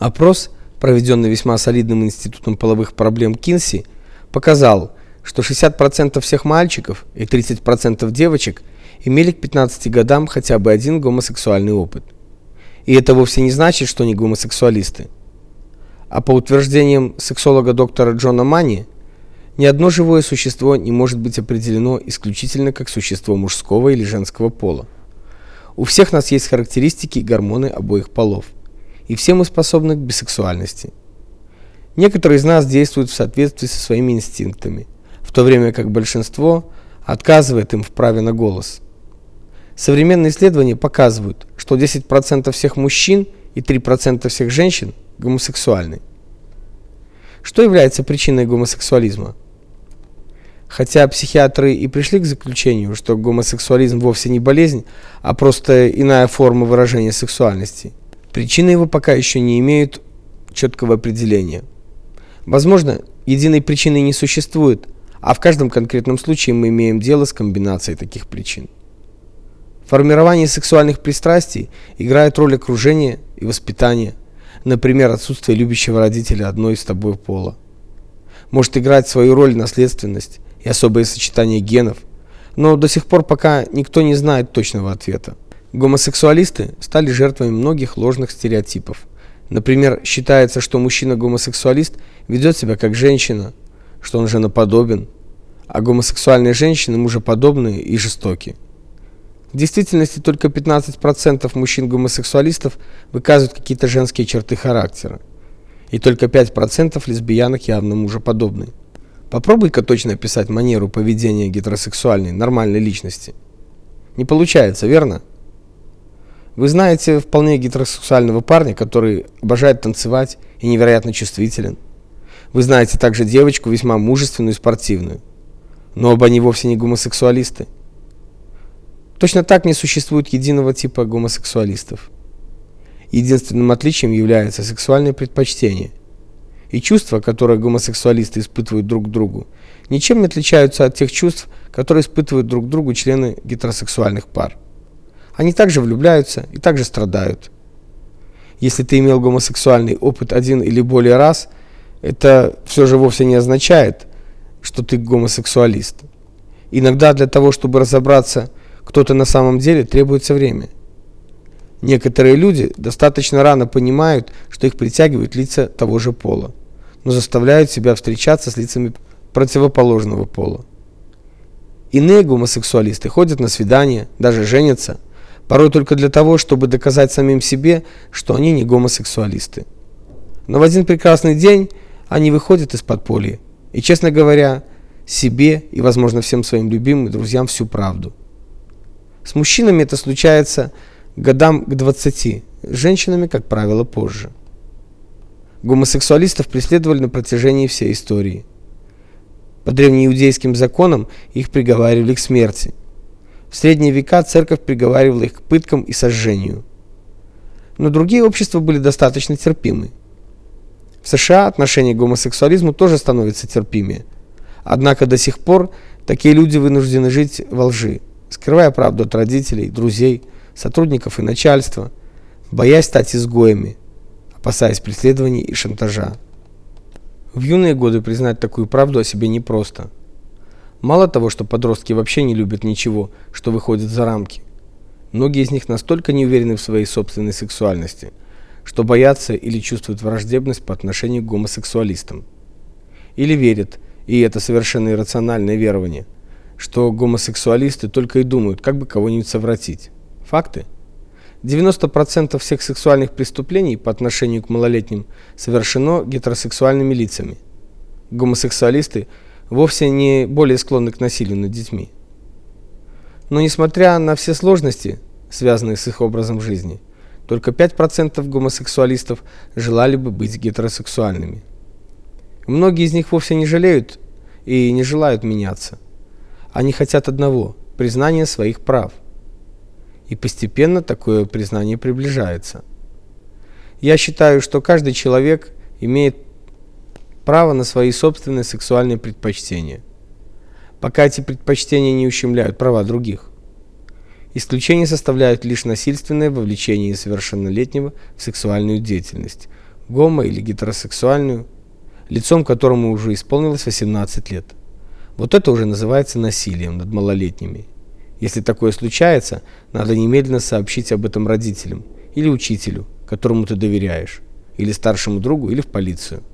Опрос, проведенный весьма солидным институтом половых проблем Кинси, показал, что 60% всех мальчиков и 30% девочек имели к 15 годам хотя бы один гомосексуальный опыт. И это вовсе не значит, что они гомосексуалисты. А по утверждениям сексолога доктора Джона Мани, ни одно живое существо не может быть определено исключительно как существо мужского или женского пола. У всех нас есть характеристики и гормоны обоих полов и все мы способны к бисексуальности. Некоторые из нас действуют в соответствии со своими инстинктами, в то время как большинство отказывает им в праве на голос. Современные исследования показывают, что 10% всех мужчин и 3% всех женщин гомосексуальны. Что является причиной гомосексуализма? Хотя психиатры и пришли к заключению, что гомосексуализм вовсе не болезнь, а просто иная форма выражения сексуальности, Причины его пока еще не имеют четкого определения. Возможно, единой причины не существует, а в каждом конкретном случае мы имеем дело с комбинацией таких причин. Формирование сексуальных пристрастий играет роль окружения и воспитания, например, отсутствие любящего родителя одной из тобой пола. Может играть свою роль наследственность и особое сочетание генов, но до сих пор пока никто не знает точного ответа. Гомосексуалисты стали жертвами многих ложных стереотипов. Например, считается, что мужчина-гомосексуалист ведет себя как женщина, что он женоподобен, а гомосексуальные женщины мужеподобные и жестокие. В действительности только 15% мужчин-гомосексуалистов выказывают какие-то женские черты характера, и только 5% лесбиянок явно мужеподобны. Попробуй-ка точно описать манеру поведения гетеросексуальной, нормальной личности. Не получается, верно? Вы знаете вполне гетеросексуального парня, который обожает танцевать и невероятно чувствителен. Вы знаете также девочку весьма мужественную и спортивную. Но оба они вовсе не гомосексуалисты. Точно так не существует единого типа гомосексуалистов. Единственным отличием является сексуальное предпочтение. И чувства, которые гомосексуалисты испытывают друг к другу, ничем не отличаются от тех чувств, которые испытывают друг к другу члены гетеросексуальных пар. Они также влюбляются и также страдают. Если ты имел гомосексуальный опыт один или более раз, это все же вовсе не означает, что ты гомосексуалист. Иногда для того, чтобы разобраться, кто ты на самом деле, требуется время. Некоторые люди достаточно рано понимают, что их притягивают лица того же пола, но заставляют себя встречаться с лицами противоположного пола. Иные гомосексуалисты ходят на свидания, даже женятся, порой только для того, чтобы доказать самим себе, что они не гомосексуалисты. Но в один прекрасный день они выходят из подполья и, честно говоря, себе и, возможно, всем своим любимым друзьям всю правду. С мужчинами это случается годам к 20, с женщинами, как правило, позже. Гомосексуалистов преследовали на протяжении всей истории. По древнеиудейским законам их приговаривали к смерти. В средние века церковь приговаривала их к пыткам и сожжению. Но другие общества были достаточно терпимы. В США отношение к гомосексуализму тоже становится терпимее. Однако до сих пор такие люди вынуждены жить во лжи, скрывая правду от родителей, друзей, сотрудников и начальства, боясь стать изгоями, опасаясь преследований и шантажа. В юные годы признать такую правду о себе непросто. Мало того, что подростки вообще не любят ничего, что выходит за рамки. Многие из них настолько не уверены в своей собственной сексуальности, что боятся или чувствуют враждебность по отношению к гомосексуалистам. Или верят, и это совершенно иррациональное верование, что гомосексуалисты только и думают, как бы кого-нибудь совратить. Факты? 90% всех сексуальных преступлений по отношению к малолетним совершено гетеросексуальными лицами. Гомосексуалисты – вовсе не более склонны к насилию над детьми. Но несмотря на все сложности, связанные с их образом жизни, только 5% гомосексуалистов желали бы быть гетеросексуальными. Многие из них вовсе не жалеют и не желают меняться. Они хотят одного признания своих прав. И постепенно такое признание приближается. Я считаю, что каждый человек имеет право на свои собственные сексуальные предпочтения, пока эти предпочтения не ущемляют права других. Исключение составляют лишь насильственное вовлечение совершеннолетнего в сексуальную деятельность, гомо- или гетеросексуальную, лицом которому уже исполнилось 18 лет. Вот это уже называется насилием над малолетними. Если такое случается, надо немедленно сообщить об этом родителям или учителю, которому ты доверяешь, или старшему другу, или в полицию.